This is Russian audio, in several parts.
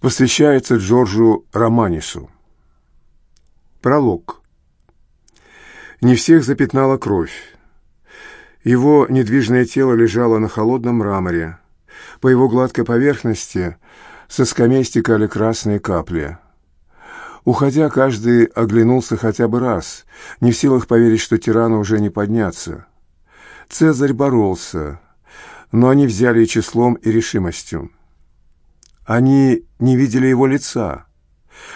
посвящается Джорджу Романису. Пролог. Не всех запятнала кровь. Его недвижное тело лежало на холодном мраморе. По его гладкой поверхности со скамей стекали красные капли. Уходя, каждый оглянулся хотя бы раз, не в силах поверить, что тирану уже не подняться. Цезарь боролся, но они взяли и числом, и решимостью. Они не видели его лица.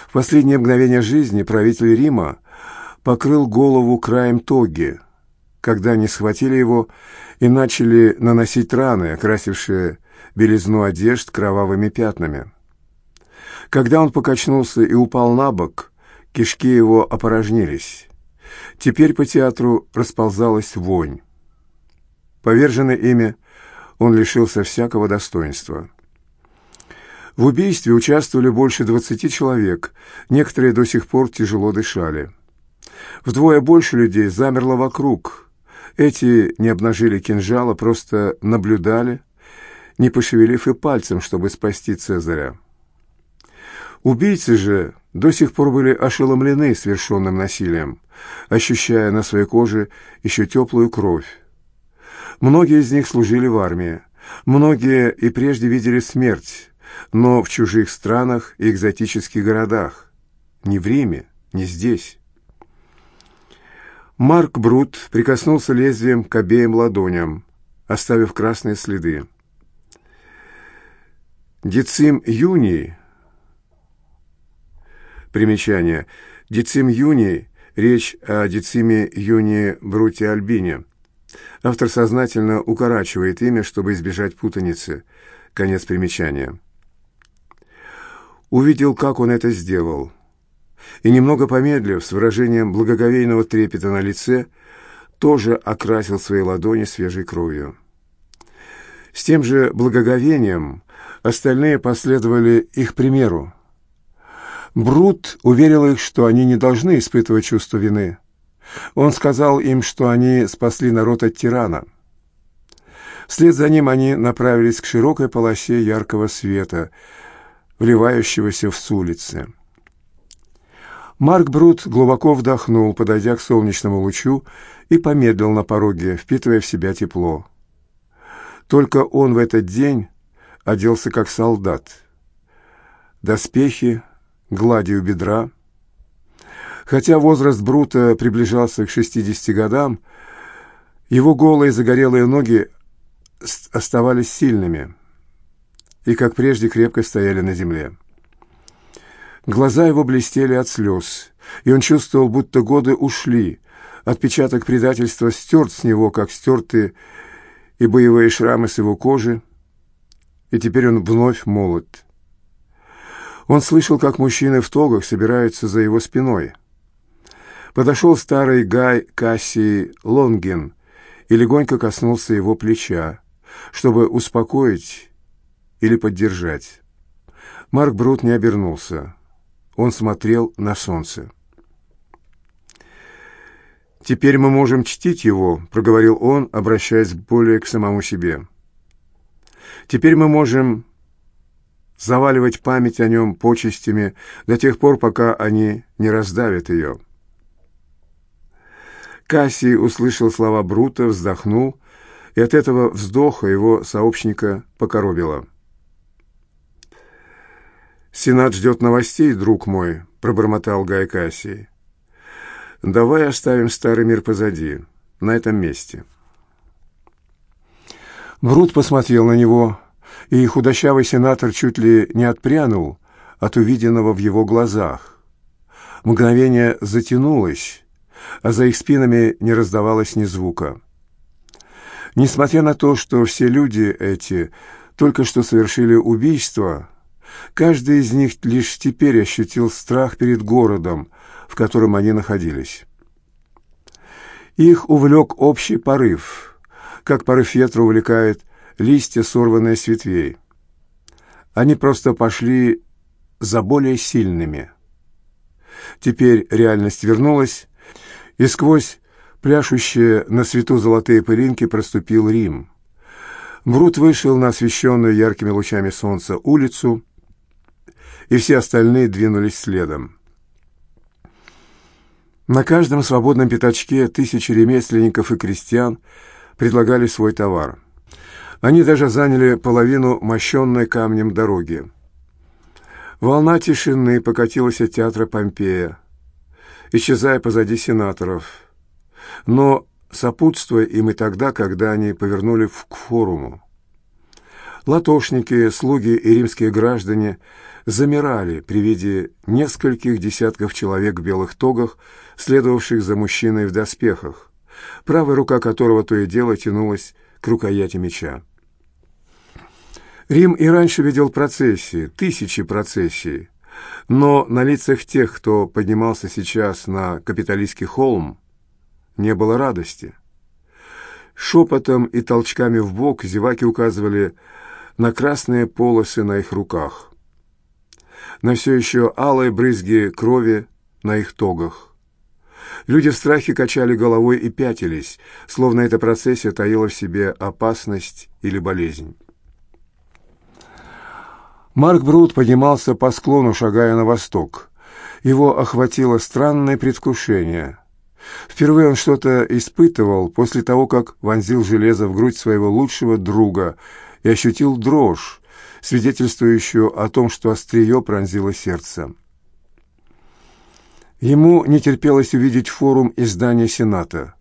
В последнее мгновение жизни правитель Рима покрыл голову краем тоги, когда они схватили его и начали наносить раны, окрасившие белизну одежд кровавыми пятнами. Когда он покачнулся и упал на бок, кишки его опорожнились. Теперь по театру расползалась вонь. Поверженный ими, он лишился всякого достоинства. В убийстве участвовали больше двадцати человек, некоторые до сих пор тяжело дышали. Вдвое больше людей замерло вокруг. Эти не обнажили кинжала, просто наблюдали, не пошевелив и пальцем, чтобы спасти Цезаря. Убийцы же до сих пор были ошеломлены совершенным насилием, ощущая на своей коже еще теплую кровь. Многие из них служили в армии, многие и прежде видели смерть, но в чужих странах и экзотических городах. Не в Риме, не здесь. Марк Брут прикоснулся лезвием к обеим ладоням, оставив красные следы. Децим Юний Примечание. Децим Юний – речь о Дециме Юнии Бруте Альбине. Автор сознательно укорачивает имя, чтобы избежать путаницы. Конец примечания увидел, как он это сделал. И немного помедлив, с выражением благоговейного трепета на лице, тоже окрасил свои ладони свежей кровью. С тем же благоговением остальные последовали их примеру. Брут уверил их, что они не должны испытывать чувство вины. Он сказал им, что они спасли народ от тирана. Вслед за ним они направились к широкой полосе яркого света — вливающегося в улицы. Марк Брут глубоко вдохнул, подойдя к солнечному лучу, и помедлил на пороге, впитывая в себя тепло. Только он в этот день оделся как солдат. Доспехи, глади у бедра. Хотя возраст Брута приближался к 60 годам, его голые загорелые ноги оставались сильными и, как прежде, крепко стояли на земле. Глаза его блестели от слез, и он чувствовал, будто годы ушли. Отпечаток предательства стерт с него, как стерты и боевые шрамы с его кожи, и теперь он вновь молод. Он слышал, как мужчины в тогах собираются за его спиной. Подошел старый Гай Кассий Лонгин и легонько коснулся его плеча, чтобы успокоить или поддержать. Марк Брут не обернулся. Он смотрел на солнце. «Теперь мы можем чтить его», — проговорил он, обращаясь более к самому себе. «Теперь мы можем заваливать память о нем почестями до тех пор, пока они не раздавят ее». Кассий услышал слова Брута, вздохнул, и от этого вздоха его сообщника покоробило. «Сенат ждет новостей, друг мой», — пробормотал Гай Кассий. «Давай оставим старый мир позади, на этом месте». Брут посмотрел на него, и худощавый сенатор чуть ли не отпрянул от увиденного в его глазах. Мгновение затянулось, а за их спинами не раздавалось ни звука. Несмотря на то, что все люди эти только что совершили убийство, Каждый из них лишь теперь ощутил страх перед городом, в котором они находились. Их увлек общий порыв, как порыв ветра увлекает листья, сорванные с ветвей. Они просто пошли за более сильными. Теперь реальность вернулась, и сквозь пляшущие на свету золотые пылинки проступил Рим. Брут вышел на освещенную яркими лучами солнца улицу, и все остальные двинулись следом. На каждом свободном пятачке тысячи ремесленников и крестьян предлагали свой товар. Они даже заняли половину мощенной камнем дороги. Волна тишины покатилась от театра Помпея, исчезая позади сенаторов, но сопутствуя им и тогда, когда они повернули к форуму. Латошники, слуги и римские граждане замирали при виде нескольких десятков человек в белых тогах, следовавших за мужчиной в доспехах, правая рука которого то и дело тянулась к рукояти меча. Рим и раньше видел процессии, тысячи процессий, но на лицах тех, кто поднимался сейчас на капиталистский холм, не было радости. Шепотом и толчками в бок зеваки указывали на красные полосы на их руках, на все еще алые брызги крови на их тогах. Люди в страхе качали головой и пятились, словно эта процессия таила в себе опасность или болезнь. Марк Брут поднимался по склону, шагая на восток. Его охватило странное предвкушение. Впервые он что-то испытывал после того, как вонзил железо в грудь своего лучшего друга и ощутил дрожь, свидетельствующую о том, что острие пронзило сердце. Ему не терпелось увидеть форум и здание Сената.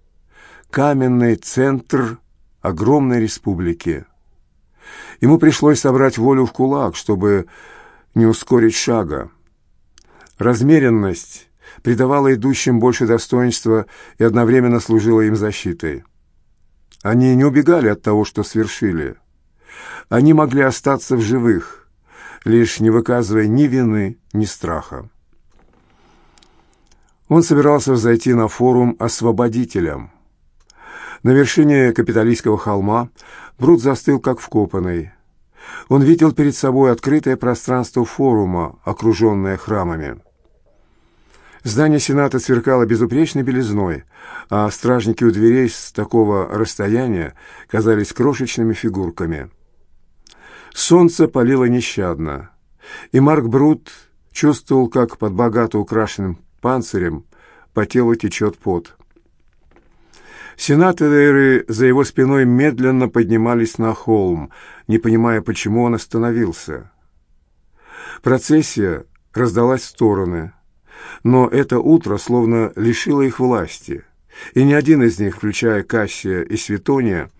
Каменный центр огромной республики. Ему пришлось собрать волю в кулак, чтобы не ускорить шага. Размеренность придавала идущим больше достоинства и одновременно служила им защитой. Они не убегали от того, что свершили. Они могли остаться в живых, лишь не выказывая ни вины, ни страха. Он собирался взойти на форум освободителям. На вершине капиталистского холма Брут застыл, как вкопанный. Он видел перед собой открытое пространство форума, окруженное храмами. Здание Сената сверкало безупречной белизной, а стражники у дверей с такого расстояния казались крошечными фигурками. Солнце палило нещадно, и Марк Брут чувствовал, как под богато украшенным панцирем по телу течет пот. Сенаторы за его спиной медленно поднимались на холм, не понимая, почему он остановился. Процессия раздалась в стороны, но это утро словно лишило их власти, и ни один из них, включая Кассия и Светония,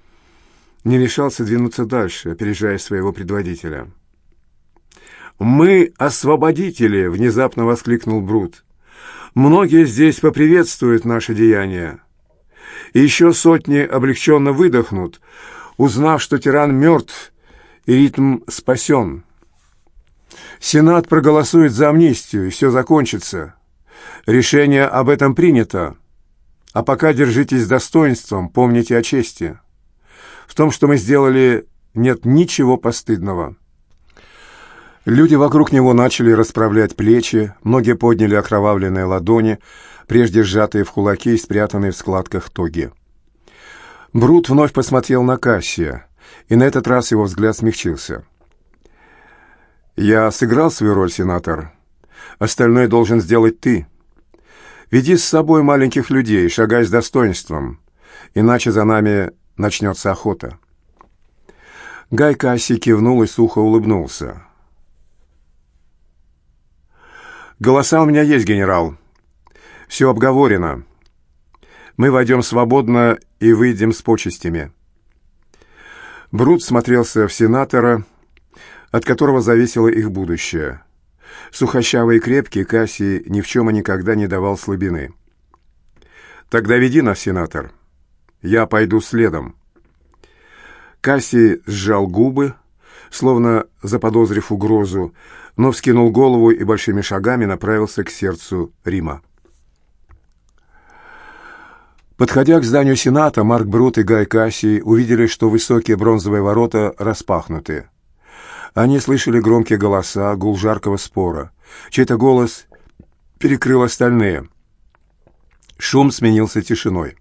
не решался двинуться дальше, опережая своего предводителя. «Мы освободители!» — внезапно воскликнул Брут. «Многие здесь поприветствуют наше деяние и еще сотни облегченно выдохнут, узнав, что тиран мертв и ритм спасен. Сенат проголосует за амнистию, и все закончится. Решение об этом принято. А пока держитесь достоинством, помните о чести. В том, что мы сделали, нет ничего постыдного. Люди вокруг него начали расправлять плечи, многие подняли окровавленные ладони, прежде сжатые в кулаки и спрятанные в складках тоги. Брут вновь посмотрел на Кассия, и на этот раз его взгляд смягчился. «Я сыграл свою роль, сенатор. Остальное должен сделать ты. Веди с собой маленьких людей, шагай с достоинством, иначе за нами начнется охота». Гай Касси кивнул и сухо улыбнулся. «Голоса у меня есть, генерал. Все обговорено. Мы войдем свободно и выйдем с почестями». Брут смотрелся в сенатора, от которого зависело их будущее. Сухощавый и крепкий Кассий ни в чем и никогда не давал слабины. «Тогда веди нас, сенатор. Я пойду следом». Кассий сжал губы, словно заподозрив угрозу, но вскинул голову и большими шагами направился к сердцу Рима. Подходя к зданию Сената, Марк Брут и Гай Кассий увидели, что высокие бронзовые ворота распахнуты. Они слышали громкие голоса, гул жаркого спора. Чей-то голос перекрыл остальные. Шум сменился тишиной.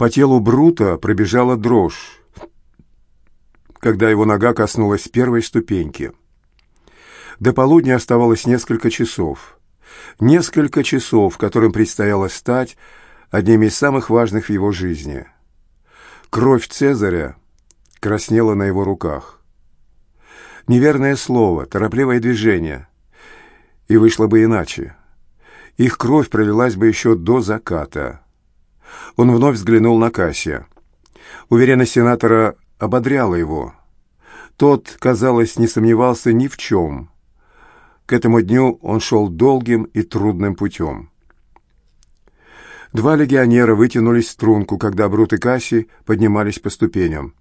По телу Брута пробежала дрожь, когда его нога коснулась первой ступеньки. До полудня оставалось несколько часов. Несколько часов, которым предстояло стать одними из самых важных в его жизни. Кровь Цезаря краснела на его руках. Неверное слово, торопливое движение. И вышло бы иначе. Их кровь пролилась бы еще до заката. Он вновь взглянул на Кассия. Уверенность сенатора ободряла его. Тот, казалось, не сомневался ни в чем. К этому дню он шел долгим и трудным путем. Два легионера вытянулись в струнку, когда Брут и Касси поднимались по ступеням.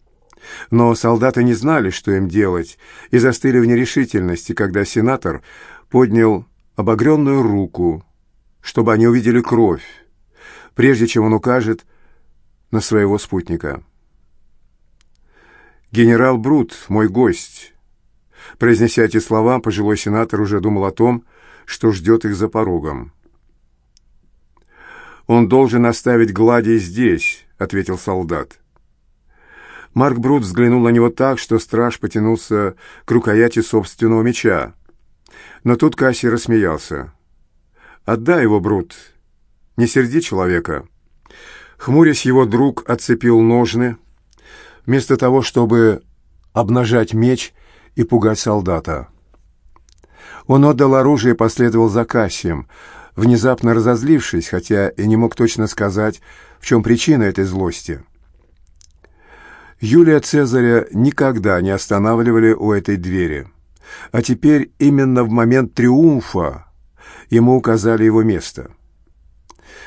Но солдаты не знали, что им делать, и застыли в нерешительности, когда сенатор поднял обогренную руку, чтобы они увидели кровь, прежде чем он укажет на своего спутника. «Генерал Брут, мой гость». Произнеся эти слова, пожилой сенатор уже думал о том, что ждет их за порогом. «Он должен оставить Гладий здесь», — ответил солдат. Марк Брут взглянул на него так, что страж потянулся к рукояти собственного меча. Но тут Касси рассмеялся. «Отдай его, Брут. Не серди человека». Хмурясь, его друг отцепил ножны, вместо того, чтобы обнажать меч и пугать солдата. Он отдал оружие и последовал за Кассием, внезапно разозлившись, хотя и не мог точно сказать, в чем причина этой злости. Юлия Цезаря никогда не останавливали у этой двери. А теперь именно в момент триумфа ему указали его место.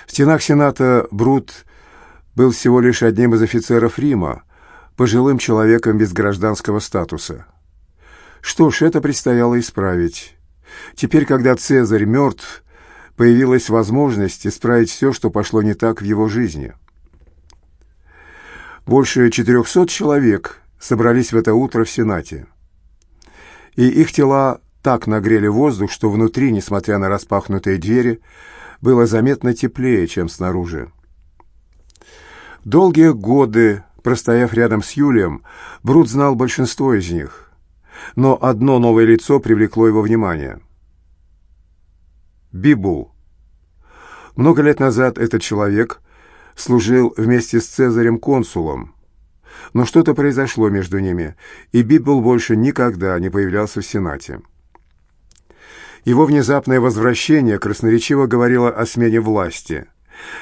В стенах Сената Брут был всего лишь одним из офицеров Рима, пожилым человеком без гражданского статуса. Что ж, это предстояло исправить. Теперь, когда Цезарь мертв, появилась возможность исправить все, что пошло не так в его жизни. Больше четырехсот человек собрались в это утро в Сенате и их тела так нагрели воздух, что внутри, несмотря на распахнутые двери, было заметно теплее, чем снаружи. Долгие годы, простояв рядом с Юлием, Брут знал большинство из них, но одно новое лицо привлекло его внимание. Бибул. Много лет назад этот человек служил вместе с Цезарем консулом, но что-то произошло между ними, и Библ больше никогда не появлялся в Сенате. Его внезапное возвращение красноречиво говорило о смене власти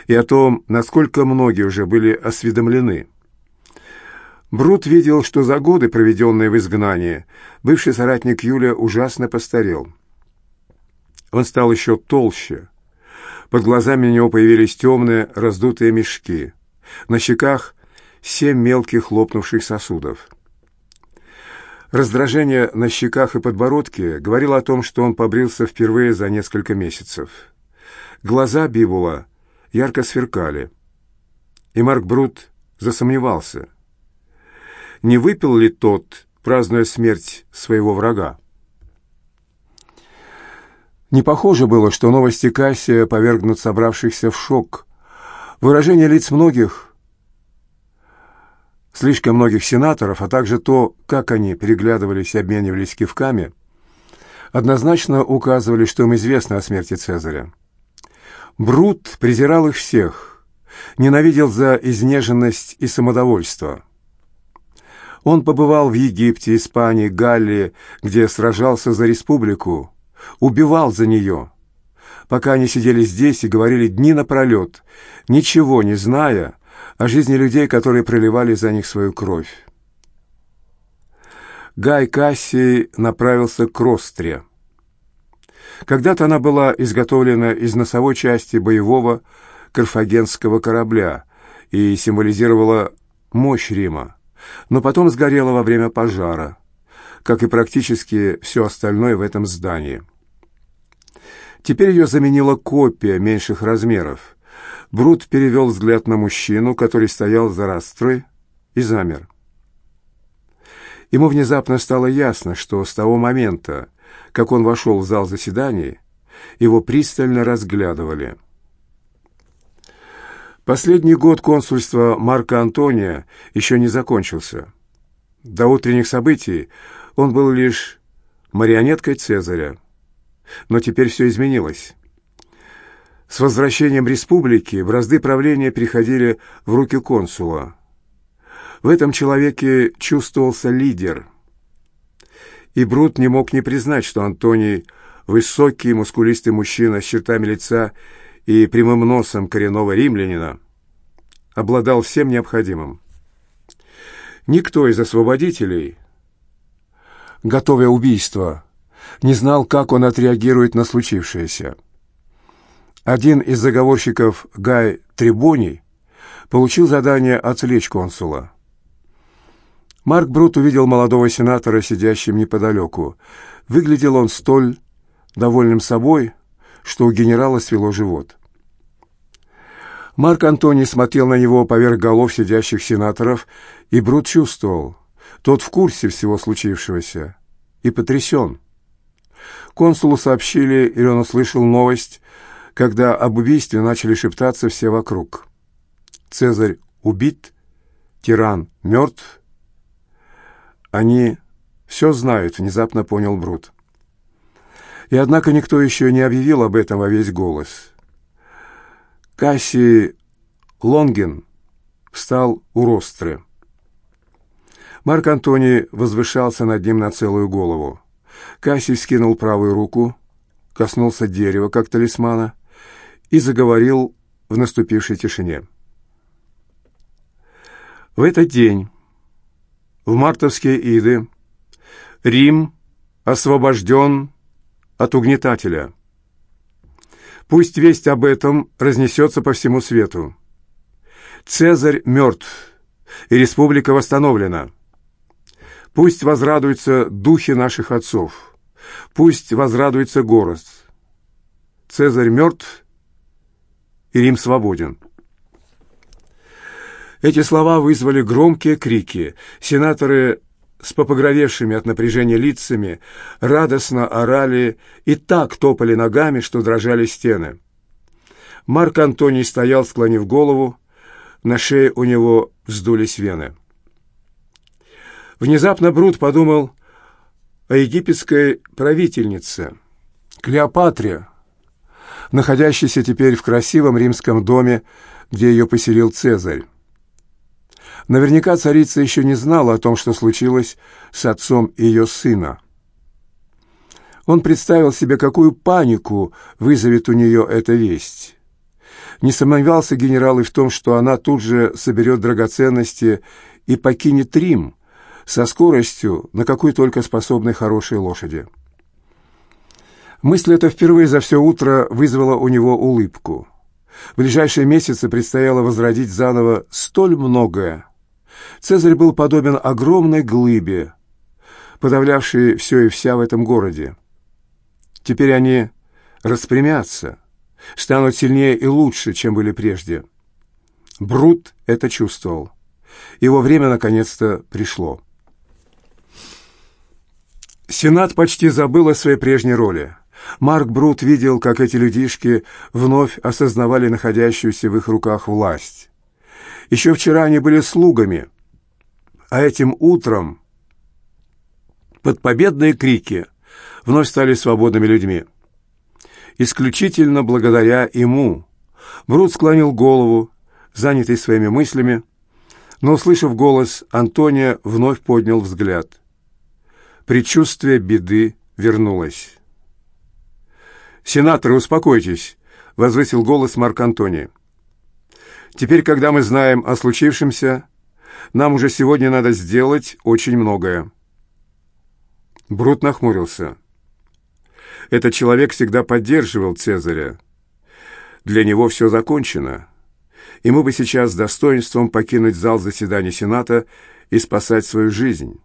и о том, насколько многие уже были осведомлены. Брут видел, что за годы, проведенные в изгнании, бывший соратник Юлия ужасно постарел. Он стал еще толще. Под глазами у него появились темные раздутые мешки. На щеках семь мелких лопнувших сосудов. Раздражение на щеках и подбородке говорило о том, что он побрился впервые за несколько месяцев. Глаза Бибула ярко сверкали, и Марк Брут засомневался, не выпил ли тот, празднуя смерть своего врага. Не похоже было, что новости Кассия повергнут собравшихся в шок. Выражение лиц многих слишком многих сенаторов, а также то, как они переглядывались и обменивались кивками, однозначно указывали, что им известно о смерти Цезаря. Брут презирал их всех, ненавидел за изнеженность и самодовольство. Он побывал в Египте, Испании, Галлии, где сражался за республику, убивал за нее. Пока они сидели здесь и говорили дни напролет, ничего не зная, о жизни людей, которые проливали за них свою кровь. Гай Кассий направился к Ростре. Когда-то она была изготовлена из носовой части боевого карфагенского корабля и символизировала мощь Рима, но потом сгорела во время пожара, как и практически все остальное в этом здании. Теперь ее заменила копия меньших размеров, Брут перевел взгляд на мужчину, который стоял за растрой, и замер. Ему внезапно стало ясно, что с того момента, как он вошел в зал заседаний, его пристально разглядывали. Последний год консульства Марка Антония еще не закончился. До утренних событий он был лишь марионеткой Цезаря. Но теперь все изменилось. С возвращением республики бразды правления переходили в руки консула. В этом человеке чувствовался лидер. И Брут не мог не признать, что Антоний – высокий, мускулистый мужчина с чертами лица и прямым носом коренного римлянина, обладал всем необходимым. Никто из освободителей, готовя убийство, не знал, как он отреагирует на случившееся. Один из заговорщиков, Гай Трибоний, получил задание отвлечь консула. Марк Брут увидел молодого сенатора, сидящим неподалеку. Выглядел он столь довольным собой, что у генерала свело живот. Марк Антоний смотрел на него поверх голов сидящих сенаторов, и Брут чувствовал, тот в курсе всего случившегося и потрясен. Консулу сообщили, или он услышал новость, когда об убийстве начали шептаться все вокруг. Цезарь убит, тиран мертв. Они все знают, внезапно понял Брут. И однако никто еще не объявил об этом во весь голос. Кассий Лонген встал у ростры. Марк Антоний возвышался над ним на целую голову. Кассий скинул правую руку, коснулся дерева, как талисмана, и заговорил в наступившей тишине. В этот день, в мартовские иды, Рим освобожден от угнетателя. Пусть весть об этом разнесется по всему свету. Цезарь мертв, и республика восстановлена. Пусть возрадуются духи наших отцов. Пусть возрадуется город. Цезарь мертв, и Рим свободен. Эти слова вызвали громкие крики. Сенаторы с попогровевшими от напряжения лицами радостно орали и так топали ногами, что дрожали стены. Марк Антоний стоял, склонив голову, на шее у него вздулись вены. Внезапно Брут подумал о египетской правительнице, Клеопатре, находящейся теперь в красивом римском доме, где ее поселил Цезарь. Наверняка царица еще не знала о том, что случилось с отцом ее сына. Он представил себе, какую панику вызовет у нее эта весть. Не сомневался генерал и в том, что она тут же соберет драгоценности и покинет Рим со скоростью, на какой только способны хорошие лошади. Мысль эта впервые за все утро вызвала у него улыбку. В ближайшие месяцы предстояло возродить заново столь многое. Цезарь был подобен огромной глыбе, подавлявшей все и вся в этом городе. Теперь они распрямятся, станут сильнее и лучше, чем были прежде. Брут это чувствовал. Его время наконец-то пришло. Сенат почти забыл о своей прежней роли. Марк Брут видел, как эти людишки вновь осознавали находящуюся в их руках власть. Еще вчера они были слугами, а этим утром под победные крики вновь стали свободными людьми. Исключительно благодаря ему Брут склонил голову, занятый своими мыслями, но, услышав голос, Антония вновь поднял взгляд. Предчувствие беды вернулось. «Сенаторы, успокойтесь», — возвысил голос Марк Антоний. «Теперь, когда мы знаем о случившемся, нам уже сегодня надо сделать очень многое». Брут нахмурился. Этот человек всегда поддерживал Цезаря. Для него все закончено. Ему бы сейчас с достоинством покинуть зал заседаний Сената и спасать свою жизнь.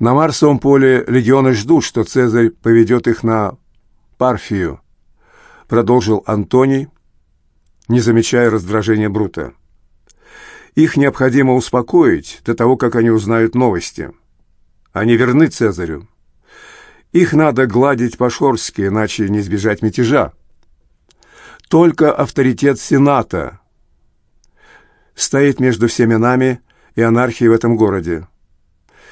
На Марсовом поле легионы ждут, что Цезарь поведет их на Парфию, продолжил Антоний, не замечая раздражения Брута. Их необходимо успокоить до того, как они узнают новости. Они верны Цезарю. Их надо гладить по-шорски, иначе не избежать мятежа. Только авторитет Сената стоит между всеми нами и анархией в этом городе.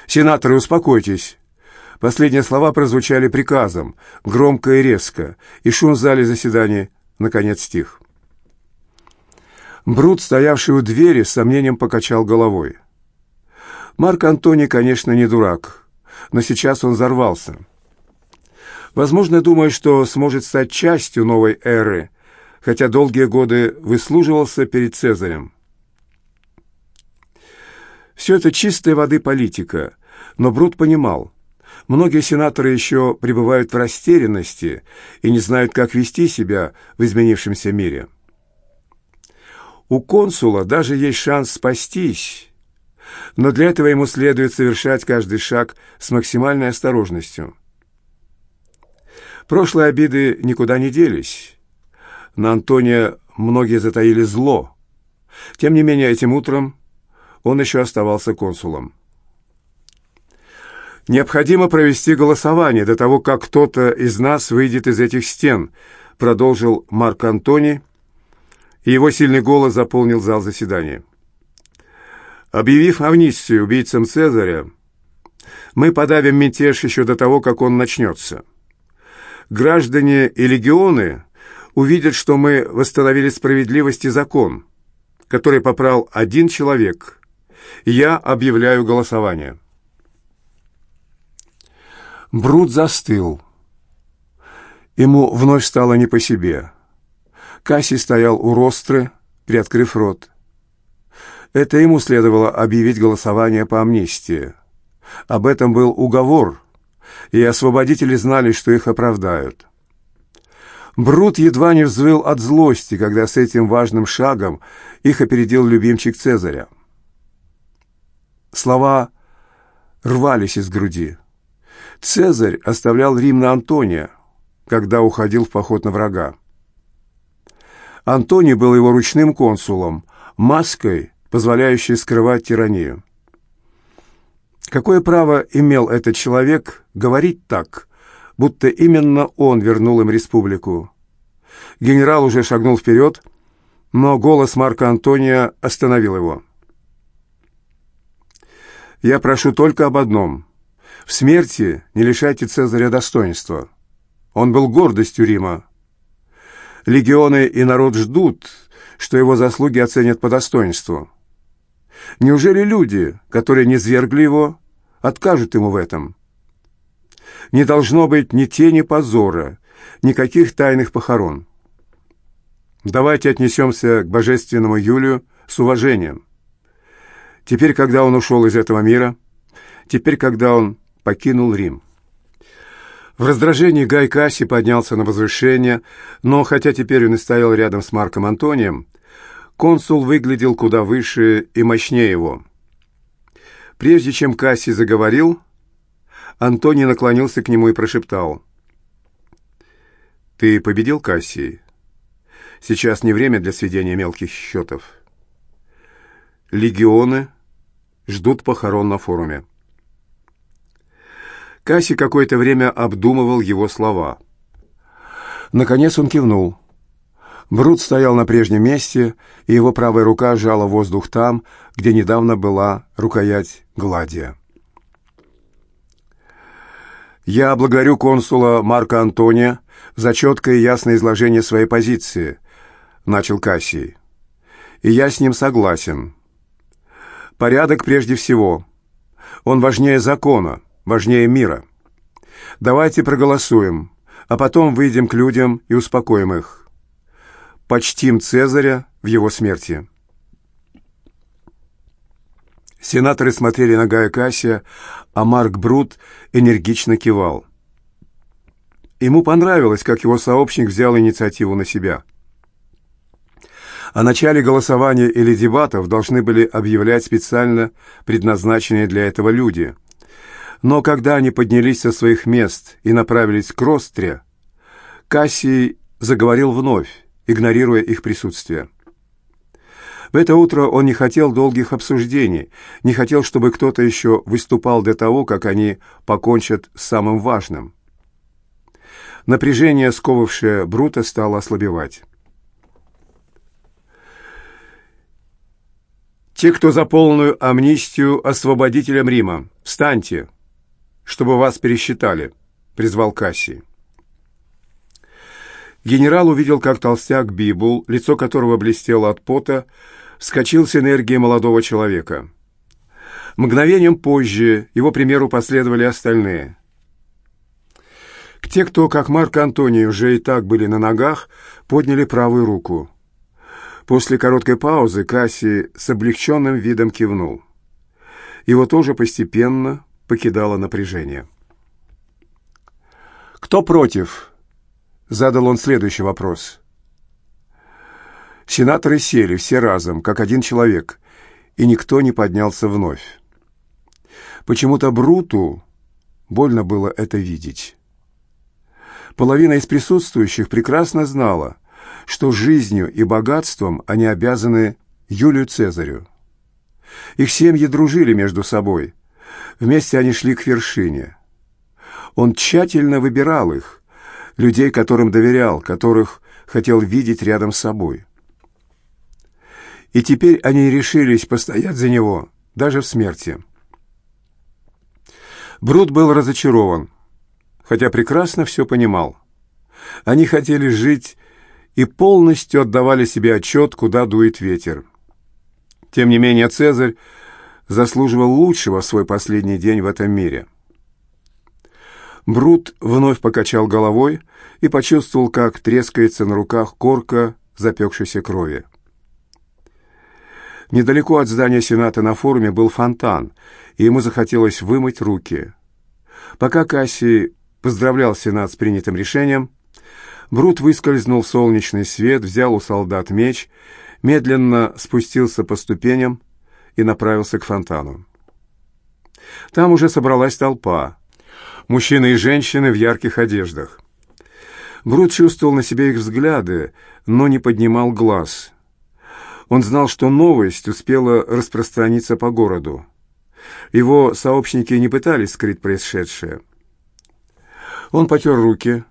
«Сенаторы, успокойтесь!» Последние слова прозвучали приказом, громко и резко, и шум в зале заседания наконец стих. Брут, стоявший у двери, с сомнением покачал головой. Марк Антоний, конечно, не дурак, но сейчас он взорвался. Возможно, думая, что сможет стать частью новой эры, хотя долгие годы выслуживался перед Цезарем. Все это чистой воды политика, но Брут понимал, многие сенаторы еще пребывают в растерянности и не знают, как вести себя в изменившемся мире. У консула даже есть шанс спастись, но для этого ему следует совершать каждый шаг с максимальной осторожностью. Прошлые обиды никуда не делись. На Антония многие затаили зло. Тем не менее, этим утром он еще оставался консулом. «Необходимо провести голосование до того, как кто-то из нас выйдет из этих стен», продолжил Марк Антоний, и его сильный голос заполнил зал заседания. Объявив амнистию убийцам Цезаря, мы подавим мятеж еще до того, как он начнется. Граждане и легионы увидят, что мы восстановили справедливость и закон, который попрал один человек. Я объявляю голосование. Брут застыл. Ему вновь стало не по себе. Кассий стоял у ростры, приоткрыв рот. Это ему следовало объявить голосование по амнистии. Об этом был уговор, и освободители знали, что их оправдают. Брут едва не взвыл от злости, когда с этим важным шагом их опередил любимчик Цезаря. Слова рвались из груди. Цезарь оставлял Рим на Антония, когда уходил в поход на врага. Антоний был его ручным консулом, маской, позволяющей скрывать тиранию. Какое право имел этот человек говорить так, будто именно он вернул им республику? Генерал уже шагнул вперед, но голос Марка Антония остановил его. «Я прошу только об одном. В смерти не лишайте Цезаря достоинства. Он был гордостью Рима. Легионы и народ ждут, что его заслуги оценят по достоинству. Неужели люди, которые не свергли его, откажут ему в этом? Не должно быть ни тени позора, никаких тайных похорон. Давайте отнесемся к божественному Юлию с уважением. Теперь, когда он ушел из этого мира, теперь, когда он покинул Рим. В раздражении Гай Касси поднялся на возвышение, но, хотя теперь он и стоял рядом с Марком Антонием, Консул выглядел куда выше и мощнее его. Прежде чем Касси заговорил, Антоний наклонился к нему и прошептал. «Ты победил, Кассий? Сейчас не время для сведения мелких счетов. Легионы ждут похорон на форуме». Касси какое-то время обдумывал его слова. Наконец он кивнул. Брут стоял на прежнем месте, и его правая рука сжала воздух там, где недавно была рукоять гладия. «Я благодарю консула Марка Антония за четкое и ясное изложение своей позиции», — начал Кассий. «И я с ним согласен. Порядок прежде всего. Он важнее закона, важнее мира. Давайте проголосуем, а потом выйдем к людям и успокоим их почтим Цезаря в его смерти. Сенаторы смотрели на Гая Кассия, а Марк Брут энергично кивал. Ему понравилось, как его сообщник взял инициативу на себя. О начале голосования или дебатов должны были объявлять специально предназначенные для этого люди. Но когда они поднялись со своих мест и направились к Ростре, Кассий заговорил вновь игнорируя их присутствие. В это утро он не хотел долгих обсуждений, не хотел, чтобы кто-то еще выступал до того, как они покончат с самым важным. Напряжение, сковывавшее Брута, стало ослабевать. Те, кто за полную амнистию освободителям Рима, «Встаньте, чтобы вас пересчитали», — призвал Кассий. Генерал увидел, как толстяк Бибул, лицо которого блестело от пота, вскочил с энергией молодого человека. Мгновением позже его примеру последовали остальные. Те, кто, как Марк Антоний, уже и так были на ногах, подняли правую руку. После короткой паузы Касси с облегченным видом кивнул. Его тоже постепенно покидало напряжение. «Кто против?» — задал он следующий вопрос. Сенаторы сели все разом, как один человек, и никто не поднялся вновь. Почему-то Бруту больно было это видеть. Половина из присутствующих прекрасно знала, что жизнью и богатством они обязаны Юлию Цезарю. Их семьи дружили между собой. Вместе они шли к вершине. Он тщательно выбирал их, людей, которым доверял, которых хотел видеть рядом с собой. И теперь они решились постоять за него, даже в смерти. Брут был разочарован, хотя прекрасно все понимал. Они хотели жить и полностью отдавали себе отчет, куда дует ветер. Тем не менее Цезарь заслуживал лучшего в свой последний день в этом мире. Брут вновь покачал головой и почувствовал, как трескается на руках корка запекшейся крови. Недалеко от здания Сената на форуме был фонтан, и ему захотелось вымыть руки. Пока Кассий поздравлял Сенат с принятым решением, Брут выскользнул в солнечный свет, взял у солдат меч, медленно спустился по ступеням и направился к фонтану. Там уже собралась толпа. Мужчины и женщины в ярких одеждах. Брут чувствовал на себе их взгляды, но не поднимал глаз. Он знал, что новость успела распространиться по городу. Его сообщники не пытались скрыть происшедшее. Он потер руки,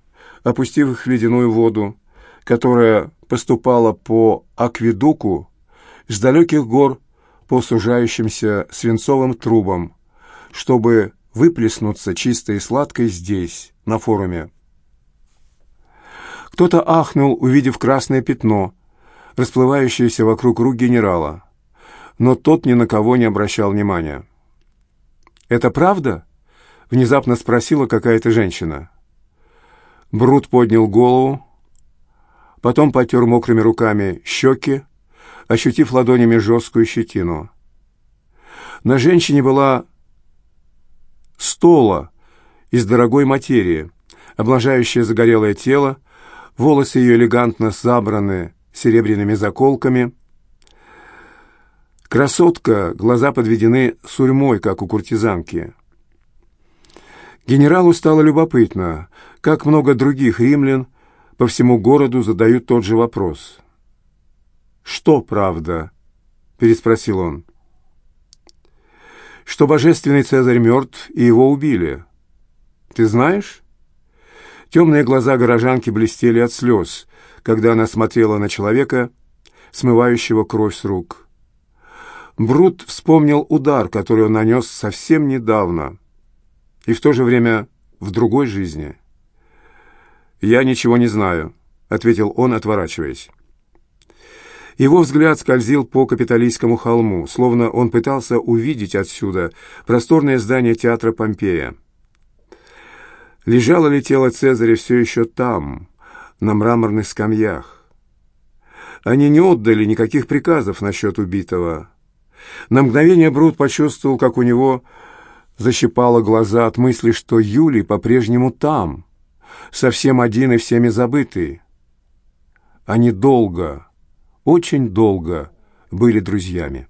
опустив их в ледяную воду, которая поступала по акведуку с далеких гор по сужающимся свинцовым трубам, чтобы выплеснуться чистой и сладкой здесь, на форуме. Кто-то ахнул, увидев красное пятно, расплывающееся вокруг рук генерала, но тот ни на кого не обращал внимания. «Это правда?» — внезапно спросила какая-то женщина. Брут поднял голову, потом потер мокрыми руками щеки, ощутив ладонями жесткую щетину. На женщине была стола из дорогой материи, облажающая загорелое тело, волосы ее элегантно забраны серебряными заколками. Красотка, глаза подведены сурьмой, как у куртизанки. Генералу стало любопытно, как много других римлян по всему городу задают тот же вопрос. «Что правда?» — переспросил он. «Что божественный Цезарь мертв, и его убили. Ты знаешь?» Темные глаза горожанки блестели от слез, когда она смотрела на человека, смывающего кровь с рук. Брут вспомнил удар, который он нанес совсем недавно, и в то же время в другой жизни. «Я ничего не знаю», — ответил он, отворачиваясь. Его взгляд скользил по капиталистскому холму, словно он пытался увидеть отсюда просторное здание театра Помпея. Лежало ли тело Цезаря все еще там, на мраморных скамьях? Они не отдали никаких приказов насчет убитого. На мгновение Брут почувствовал, как у него защипало глаза от мысли, что Юлий по-прежнему там — совсем один и всеми забытый. Они долго, очень долго были друзьями.